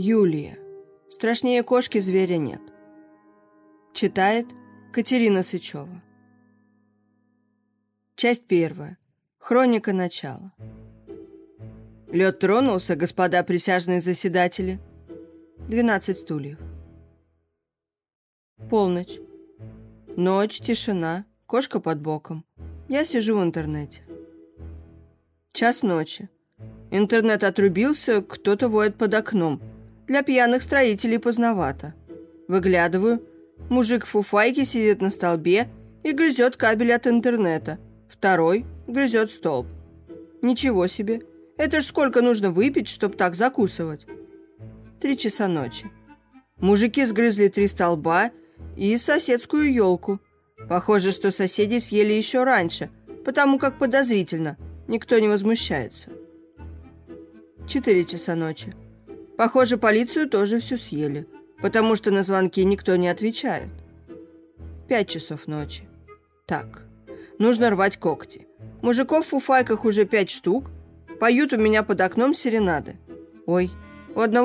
Юлия. Страшнее кошки зверя нет. Читает Катерина Сычева. Часть первая. Хроника начала. Лед тронулся, господа присяжные заседатели. 12 стульев. Полночь. Ночь, тишина, кошка под боком. Я сижу в интернете. Час ночи. Интернет отрубился, кто-то воет под окном – для пьяных строителей поздновато. Выглядываю. Мужик в фуфайке сидит на столбе и грызет кабель от интернета. Второй грызет столб. Ничего себе. Это ж сколько нужно выпить, чтобы так закусывать? Три часа ночи. Мужики сгрызли три столба и соседскую елку. Похоже, что соседи съели еще раньше, потому как подозрительно. Никто не возмущается. Четыре часа ночи. Похоже, полицию тоже все съели, потому что на звонки никто не отвечает. Пять часов ночи. Так, нужно рвать когти. Мужиков в фуфайках уже пять штук. Поют у меня под окном серенады. Ой, у одного